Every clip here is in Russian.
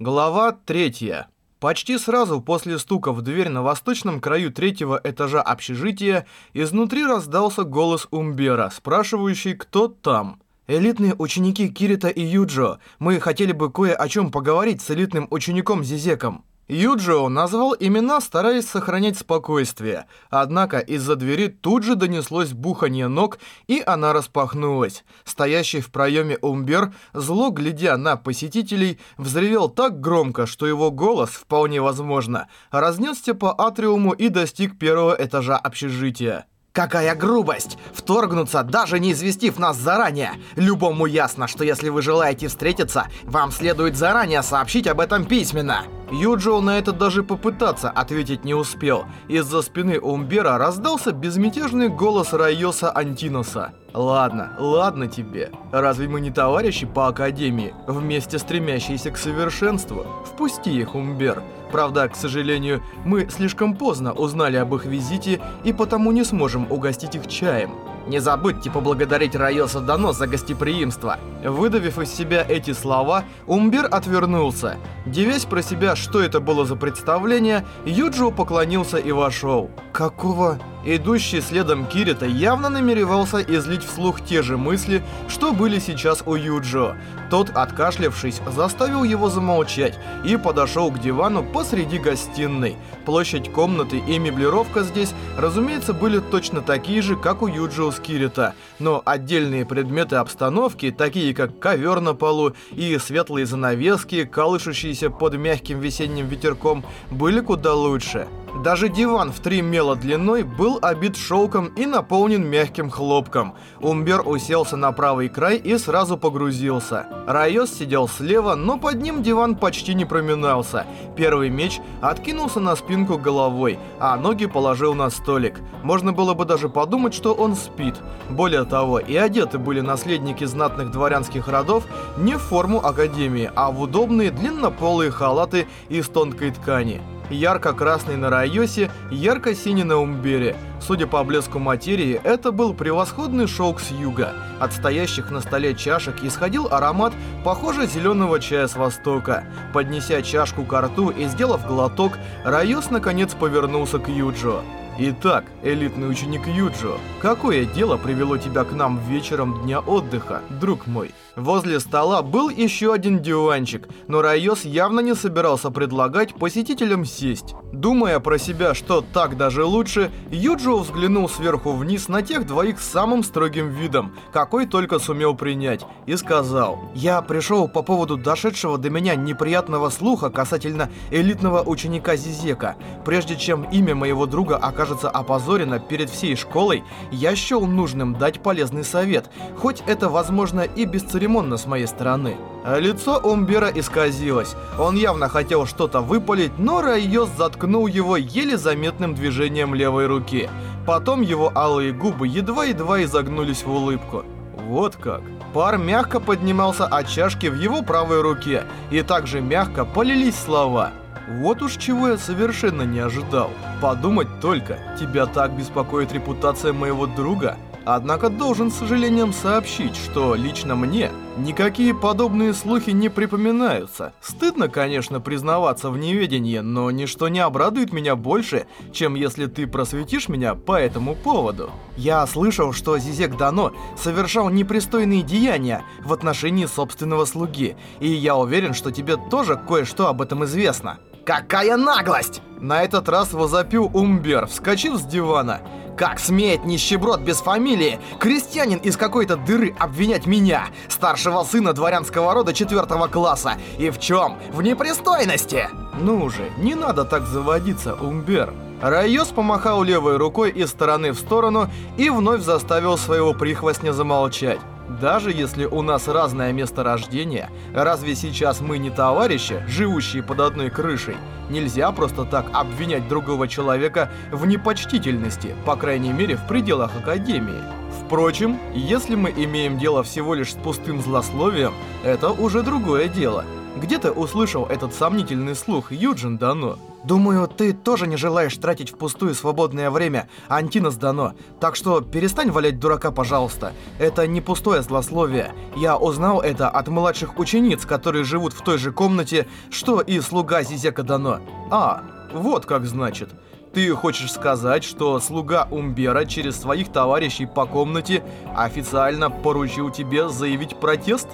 Глава третья. Почти сразу после стука в дверь на восточном краю третьего этажа общежития изнутри раздался голос Умбера, спрашивающий, кто там. «Элитные ученики Кирита и Юджо, мы хотели бы кое о чем поговорить с элитным учеником Зизеком». Юджио назвал имена, стараясь сохранять спокойствие. Однако из-за двери тут же донеслось бухание ног, и она распахнулась. Стоящий в проеме Умбер, зло глядя на посетителей, взревел так громко, что его голос, вполне возможно, разнесся по атриуму и достиг первого этажа общежития. Какая грубость! Вторгнуться, даже не известив нас заранее! Любому ясно, что если вы желаете встретиться, вам следует заранее сообщить об этом письменно!» Юджио на это даже попытаться ответить не успел. Из-за спины Умбера раздался безмятежный голос Райоса Антиноса. «Ладно, ладно тебе. Разве мы не товарищи по Академии, вместе стремящиеся к совершенству? Впусти их, Умбер. Правда, к сожалению, мы слишком поздно узнали об их визите и потому не сможем угостить их чаем». Не забудьте поблагодарить Райоса Дано за гостеприимство. Выдавив из себя эти слова, Умбер отвернулся. Девясь про себя, что это было за представление, Юджио поклонился и вошел. Какого? Идущий следом Кирита явно намеревался излить вслух те же мысли, что были сейчас у Юджио. Тот, откашлявшись, заставил его замолчать и подошел к дивану посреди гостиной. Площадь комнаты и меблировка здесь, разумеется, были точно такие же, как у Юджио с Кирита, но отдельные предметы обстановки, такие как ковер на полу и светлые занавески, колышущиеся под мягким весенним ветерком, были куда лучше. Даже диван в три мела длиной был обит шелком и наполнен мягким хлопком. Умбер уселся на правый край и сразу погрузился. Райос сидел слева, но под ним диван почти не проминался. Первый меч откинулся на спинку головой, а ноги положил на столик. Можно было бы даже подумать, что он спит. Более того, и одеты были наследники знатных дворянских родов не в форму академии, а в удобные длиннополые халаты из тонкой ткани ярко-красный на Райосе, ярко-синий на Умбере. Судя по блеску материи, это был превосходный шелк с юга. От стоящих на столе чашек исходил аромат, похоже, зеленого чая с востока. Поднеся чашку к рту и сделав глоток, Райос наконец повернулся к Юджо. Итак, элитный ученик Юджо, какое дело привело тебя к нам вечером дня отдыха, друг мой? Возле стола был еще один диванчик, но Райос явно не собирался предлагать посетителям сесть. Думая про себя, что так даже лучше, Юджо взглянул сверху вниз на тех двоих с самым строгим видом, какой только сумел принять, и сказал, «Я пришел по поводу дошедшего до меня неприятного слуха касательно элитного ученика Зизека. Прежде чем имя моего друга окажется опозорено перед всей школой, я счел нужным дать полезный совет, хоть это, возможно, и бесцеремонно с моей стороны». Лицо Умбера исказилось. Он явно хотел что-то выпалить, но Райос заткнул его еле заметным движением левой руки. Потом его алые губы едва-едва изогнулись в улыбку. Вот как. Пар мягко поднимался от чашки в его правой руке, и также мягко полились слова. Вот уж чего я совершенно не ожидал. Подумать только, тебя так беспокоит репутация моего друга? Однако должен с сожалением сообщить, что лично мне никакие подобные слухи не припоминаются. Стыдно, конечно, признаваться в неведении, но ничто не обрадует меня больше, чем если ты просветишь меня по этому поводу. Я слышал, что Зизек Дано совершал непристойные деяния в отношении собственного слуги, и я уверен, что тебе тоже кое-что об этом известно. Какая наглость! На этот раз возопил Умбер, вскочив с дивана. Как смеет нищеброд без фамилии, крестьянин из какой-то дыры обвинять меня, старшего сына дворянского рода четвертого класса? И в чем? В непристойности! Ну же, не надо так заводиться, Умбер. Райос помахал левой рукой из стороны в сторону и вновь заставил своего прихвостня замолчать. Даже если у нас разное место рождения, разве сейчас мы не товарищи, живущие под одной крышей? Нельзя просто так обвинять другого человека в непочтительности, по крайней мере в пределах Академии. Впрочем, если мы имеем дело всего лишь с пустым злословием, это уже другое дело. Где ты услышал этот сомнительный слух, Юджин Дано? Думаю, ты тоже не желаешь тратить впустую свободное время, Антинос Дано. Так что перестань валять дурака, пожалуйста. Это не пустое злословие. Я узнал это от младших учениц, которые живут в той же комнате, что и слуга Зизека Дано. А, вот как значит. Ты хочешь сказать, что слуга Умбера через своих товарищей по комнате официально поручил тебе заявить протест?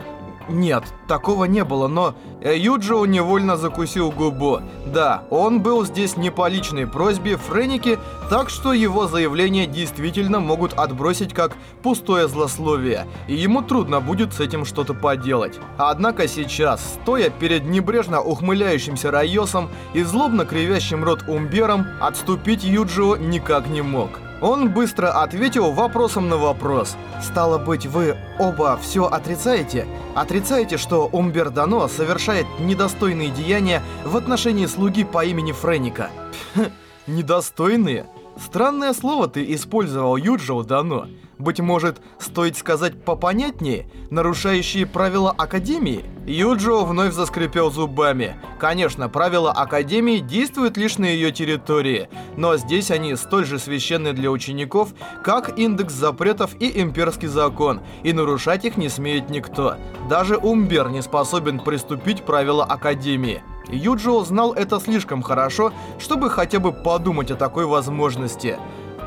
Нет, такого не было, но... Э, Юджио невольно закусил губу. Да, он был здесь не по личной просьбе Френики, так что его заявления действительно могут отбросить как пустое злословие, и ему трудно будет с этим что-то поделать. Однако сейчас, стоя перед небрежно ухмыляющимся Райосом и злобно кривящим рот Умбером, отступить Юджио никак не мог. Он быстро ответил вопросом на вопрос. «Стало быть, вы оба все отрицаете? Отрицаете, что Умбер Дано совершает недостойные деяния в отношении слуги по имени Френика?» «Недостойные?» Странное слово ты использовал, Юджио Дано. Быть может, стоит сказать попонятнее, нарушающие правила Академии? Юджио вновь заскрипел зубами. Конечно, правила Академии действуют лишь на ее территории, но здесь они столь же священны для учеников, как индекс запретов и имперский закон, и нарушать их не смеет никто. Даже Умбер не способен приступить правила Академии. Юджио знал это слишком хорошо, чтобы хотя бы подумать о такой возможности.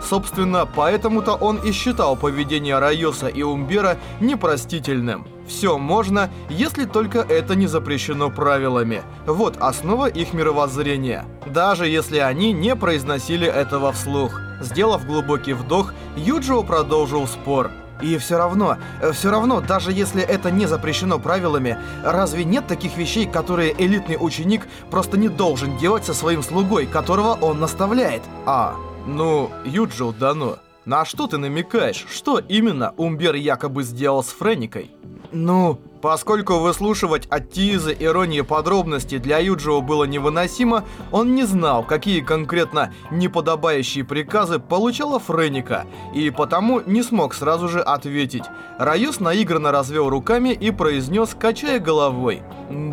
Собственно, поэтому-то он и считал поведение Райоса и Умбера непростительным. Все можно, если только это не запрещено правилами. Вот основа их мировоззрения. Даже если они не произносили этого вслух. Сделав глубокий вдох, Юджио продолжил спор. И все равно, все равно, даже если это не запрещено правилами, разве нет таких вещей, которые элитный ученик просто не должен делать со своим слугой, которого он наставляет? А, ну, Юджио Дано, на что ты намекаешь? Что именно Умбер якобы сделал с Френикой? Ну, поскольку выслушивать от Тизы иронии подробностей для Юджио было невыносимо, он не знал, какие конкретно неподобающие приказы получала Френика, и потому не смог сразу же ответить. Райос наигранно развел руками и произнес, качая головой.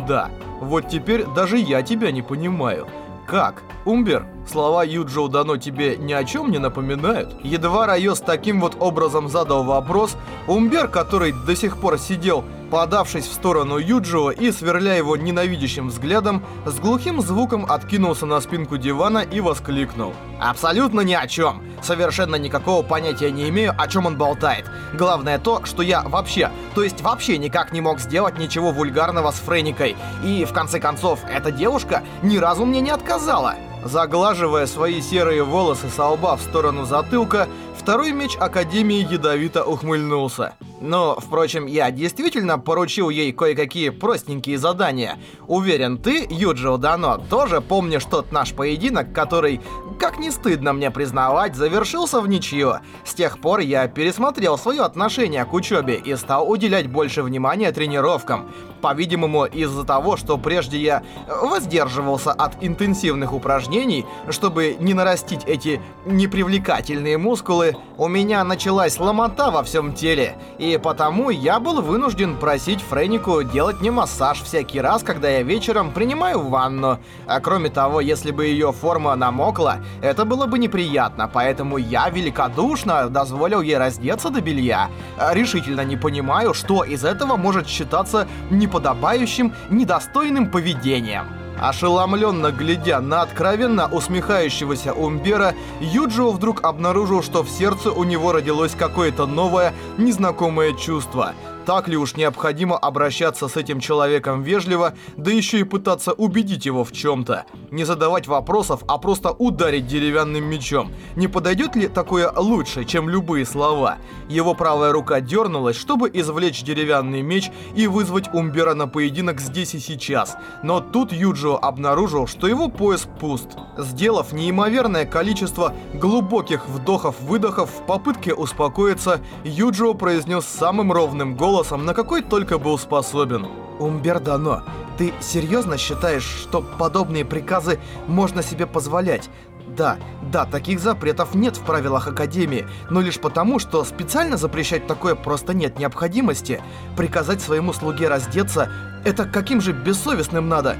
«Да, вот теперь даже я тебя не понимаю». «Как? Умбер, слова Юджоу Дано тебе ни о чем не напоминают?» Едва Райос таким вот образом задал вопрос, Умбер, который до сих пор сидел Подавшись в сторону Юджио и сверля его ненавидящим взглядом, с глухим звуком откинулся на спинку дивана и воскликнул. «Абсолютно ни о чем! Совершенно никакого понятия не имею, о чем он болтает. Главное то, что я вообще, то есть вообще никак не мог сделать ничего вульгарного с Френикой. И, в конце концов, эта девушка ни разу мне не отказала!» Заглаживая свои серые волосы со лба в сторону затылка, второй меч Академии ядовито ухмыльнулся. Но, впрочем, я действительно поручил ей кое-какие простенькие задания. Уверен, ты, Юджио Дано, тоже помнишь тот наш поединок, который, как не стыдно мне признавать, завершился в ничью. С тех пор я пересмотрел свое отношение к учебе и стал уделять больше внимания тренировкам. По-видимому, из-за того, что прежде я воздерживался от интенсивных упражнений, чтобы не нарастить эти непривлекательные мускулы, у меня началась ломота во всем теле, и потому я был вынужден просить Фрейнику делать мне массаж всякий раз, когда я вечером принимаю ванну. А кроме того, если бы ее форма намокла, это было бы неприятно, поэтому я великодушно дозволил ей раздеться до белья. Решительно не понимаю, что из этого может считаться неподобающим, недостойным поведением. Ошеломленно глядя на откровенно усмехающегося Умбера, Юджио вдруг обнаружил, что в сердце у него родилось какое-то новое, незнакомое чувство — так ли уж необходимо обращаться с этим человеком вежливо, да еще и пытаться убедить его в чем-то? Не задавать вопросов, а просто ударить деревянным мечом. Не подойдет ли такое лучше, чем любые слова? Его правая рука дернулась, чтобы извлечь деревянный меч и вызвать Умбера на поединок здесь и сейчас. Но тут Юджио обнаружил, что его пояс пуст. Сделав неимоверное количество глубоких вдохов-выдохов в попытке успокоиться, Юджио произнес самым ровным голосом, голосом, на какой только был способен. Умбердано, ты серьезно считаешь, что подобные приказы можно себе позволять? Да, да, таких запретов нет в правилах Академии, но лишь потому, что специально запрещать такое просто нет необходимости. Приказать своему слуге раздеться — Это каким же бессовестным надо?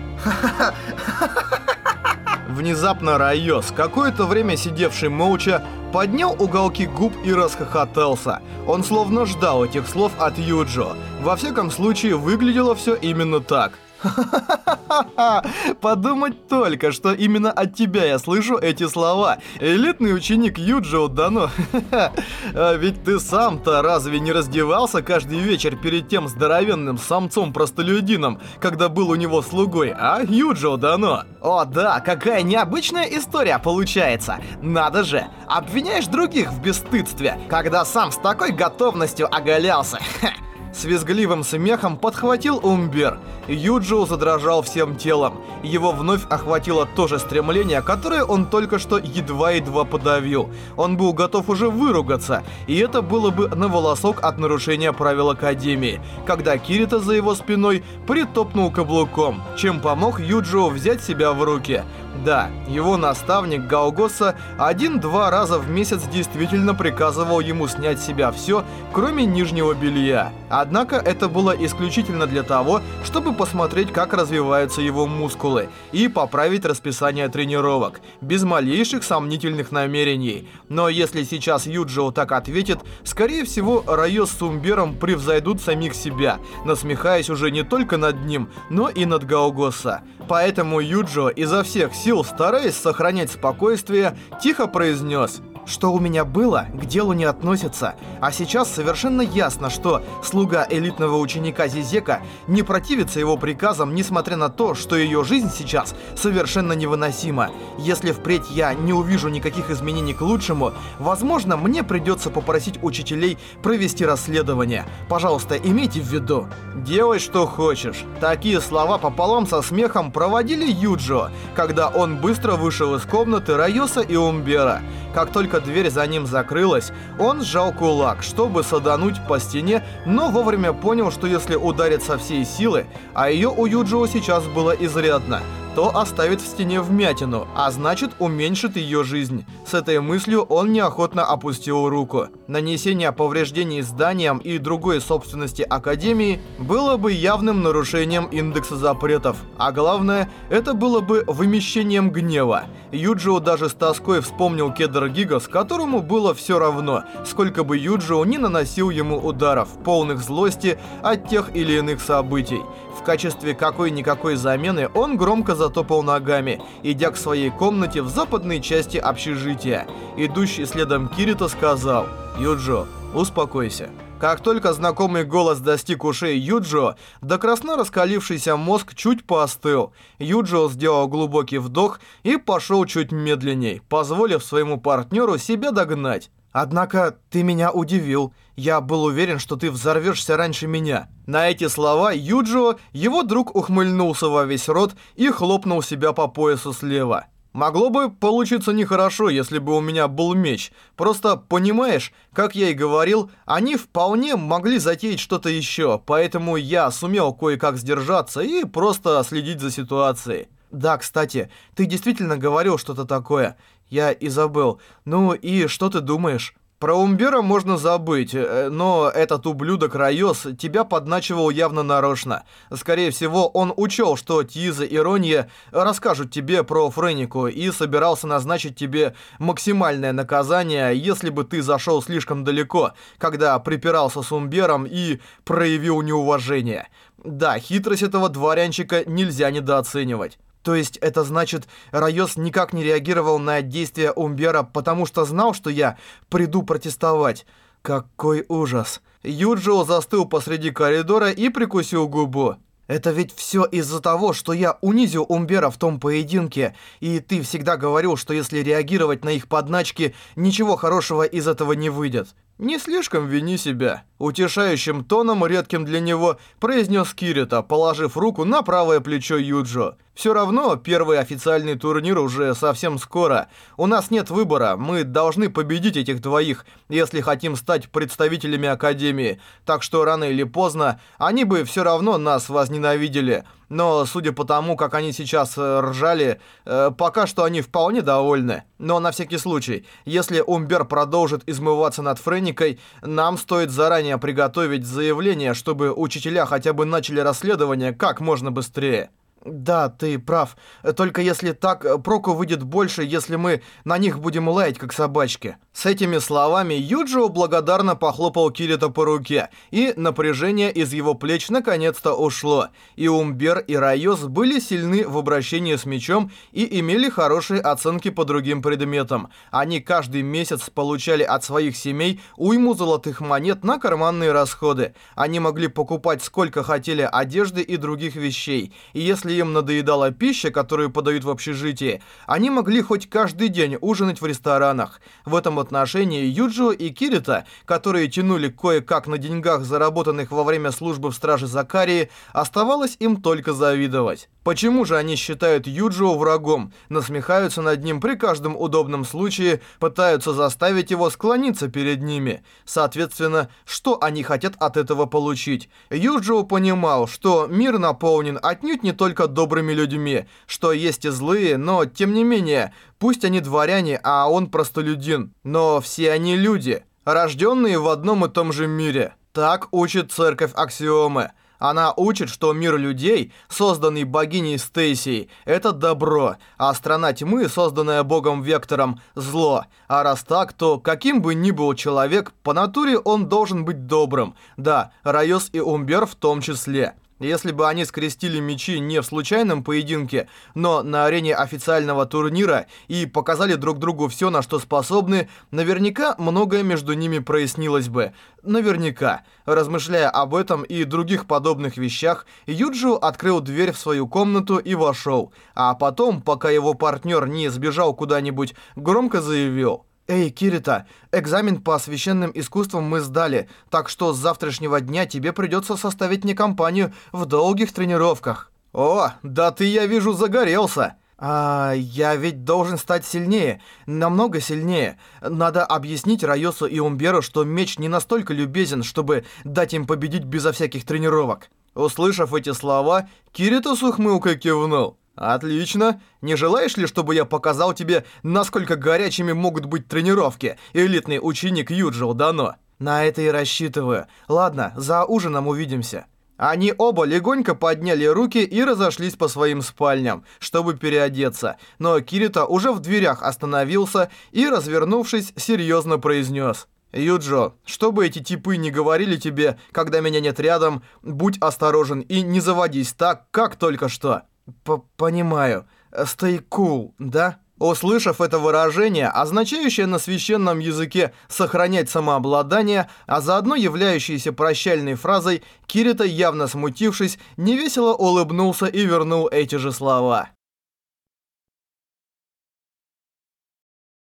Внезапно Райос, какое-то время сидевший молча, поднял уголки губ и расхохотался. Он словно ждал этих слов от Юджо. Во всяком случае, выглядело все именно так. Подумать только, что именно от тебя я слышу эти слова. Элитный ученик Юджио Дано. а ведь ты сам-то разве не раздевался каждый вечер перед тем здоровенным самцом-простолюдином, когда был у него слугой, а, Юджио Дано? О да, какая необычная история получается. Надо же, обвиняешь других в бесстыдстве, когда сам с такой готовностью оголялся. С визгливым смехом подхватил Умбер. Юджио задрожал всем телом. Его вновь охватило то же стремление, которое он только что едва-едва подавил. Он был готов уже выругаться, и это было бы на волосок от нарушения правил Академии, когда Кирита за его спиной притопнул каблуком, чем помог Юджио взять себя в руки. Да, его наставник Гаогоса один-два раза в месяц действительно приказывал ему снять с себя все, кроме нижнего белья. Однако это было исключительно для того, чтобы посмотреть, как развиваются его мускулы, и поправить расписание тренировок, без малейших сомнительных намерений. Но если сейчас Юджио так ответит, скорее всего, Райо с Сумбером превзойдут самих себя, насмехаясь уже не только над ним, но и над Гаогоса. Поэтому Юджио изо всех сил, стараясь сохранять спокойствие, тихо произнес что у меня было, к делу не относится. А сейчас совершенно ясно, что слуга элитного ученика Зизека не противится его приказам, несмотря на то, что ее жизнь сейчас совершенно невыносима. Если впредь я не увижу никаких изменений к лучшему, возможно, мне придется попросить учителей провести расследование. Пожалуйста, имейте в виду. Делай, что хочешь. Такие слова пополам со смехом проводили Юджо, когда он быстро вышел из комнаты Райоса и Умбера. Как только дверь за ним закрылась, он сжал кулак, чтобы садануть по стене, но вовремя понял, что если ударить со всей силы, а ее у Юджио сейчас было изрядно, то оставит в стене вмятину, а значит уменьшит ее жизнь. С этой мыслью он неохотно опустил руку. Нанесение повреждений зданиям и другой собственности Академии было бы явным нарушением индекса запретов, а главное, это было бы вымещением гнева. Юджио даже с тоской вспомнил Кедр Гигас, которому было все равно, сколько бы Юджио не наносил ему ударов, полных злости от тех или иных событий. В качестве какой-никакой замены он громко затопал ногами, идя к своей комнате в западной части общежития. Идущий следом Кирита сказал «Юджо, успокойся». Как только знакомый голос достиг ушей Юджио, до красно раскалившийся мозг чуть поостыл. Юджио сделал глубокий вдох и пошел чуть медленней, позволив своему партнеру себя догнать. «Однако ты меня удивил. Я был уверен, что ты взорвешься раньше меня». На эти слова Юджио, его друг ухмыльнулся во весь рот и хлопнул себя по поясу слева. Могло бы получиться нехорошо, если бы у меня был меч. Просто, понимаешь, как я и говорил, они вполне могли затеять что-то еще, поэтому я сумел кое-как сдержаться и просто следить за ситуацией. Да, кстати, ты действительно говорил что-то такое. Я и забыл. Ну и что ты думаешь? Про Умбера можно забыть, э, но этот ублюдок Райос тебя подначивал явно нарочно. Скорее всего, он учел, что Тиза и Ронья расскажут тебе про Френику и собирался назначить тебе максимальное наказание, если бы ты зашел слишком далеко, когда припирался с Умбером и проявил неуважение. Да, хитрость этого дворянчика нельзя недооценивать. То есть это значит, Райос никак не реагировал на действия Умбера, потому что знал, что я приду протестовать. Какой ужас. Юджио застыл посреди коридора и прикусил губу. Это ведь все из-за того, что я унизил Умбера в том поединке, и ты всегда говорил, что если реагировать на их подначки, ничего хорошего из этого не выйдет. «Не слишком вини себя», — утешающим тоном, редким для него, произнес Кирита, положив руку на правое плечо Юджо. «Все равно первый официальный турнир уже совсем скоро. У нас нет выбора, мы должны победить этих двоих, если хотим стать представителями Академии. Так что рано или поздно они бы все равно нас возненавидели. Но судя по тому, как они сейчас э, ржали, э, пока что они вполне довольны. Но на всякий случай, если Умбер продолжит измываться над Френикой, нам стоит заранее приготовить заявление, чтобы учителя хотя бы начали расследование как можно быстрее. Да, ты прав. Только если так, проку выйдет больше, если мы на них будем лаять, как собачки. С этими словами Юджио благодарно похлопал Кирита по руке, и напряжение из его плеч наконец-то ушло. И Умбер, и Райос были сильны в обращении с мечом и имели хорошие оценки по другим предметам. Они каждый месяц получали от своих семей уйму золотых монет на карманные расходы. Они могли покупать сколько хотели одежды и других вещей. И если им надоедала пища, которую подают в общежитии, они могли хоть каждый день ужинать в ресторанах. В этом отношении Юджио и Кирита, которые тянули кое-как на деньгах, заработанных во время службы в Страже Закарии, оставалось им только завидовать. Почему же они считают Юджио врагом, насмехаются над ним при каждом удобном случае, пытаются заставить его склониться перед ними? Соответственно, что они хотят от этого получить? Юджио понимал, что мир наполнен отнюдь не только добрыми людьми, что есть и злые, но тем не менее, пусть они дворяне, а он простолюдин, но все они люди, рожденные в одном и том же мире. Так учит церковь аксиомы. Она учит, что мир людей, созданный богиней Стейсией, это добро, а страна тьмы, созданная богом Вектором, зло. А раз так, то каким бы ни был человек, по натуре он должен быть добрым. Да, Райос и Умбер в том числе. Если бы они скрестили мечи не в случайном поединке, но на арене официального турнира и показали друг другу все, на что способны, наверняка многое между ними прояснилось бы. Наверняка. Размышляя об этом и других подобных вещах, Юджио открыл дверь в свою комнату и вошел. А потом, пока его партнер не сбежал куда-нибудь, громко заявил. «Эй, Кирита, экзамен по священным искусствам мы сдали, так что с завтрашнего дня тебе придется составить мне компанию в долгих тренировках». «О, да ты, я вижу, загорелся!» «А, я ведь должен стать сильнее, намного сильнее. Надо объяснить Райосу и Умберу, что меч не настолько любезен, чтобы дать им победить безо всяких тренировок». Услышав эти слова, Кирита с ухмылкой кивнул. «Отлично. Не желаешь ли, чтобы я показал тебе, насколько горячими могут быть тренировки, элитный ученик Юджио Дано?» «На это и рассчитываю. Ладно, за ужином увидимся». Они оба легонько подняли руки и разошлись по своим спальням, чтобы переодеться. Но Кирита уже в дверях остановился и, развернувшись, серьезно произнес. «Юджо, что бы эти типы не говорили тебе, когда меня нет рядом, будь осторожен и не заводись так, как только что». П «Понимаю. Stay cool, да?» Услышав это выражение, означающее на священном языке «сохранять самообладание», а заодно являющееся прощальной фразой, Кирита, явно смутившись, невесело улыбнулся и вернул эти же слова.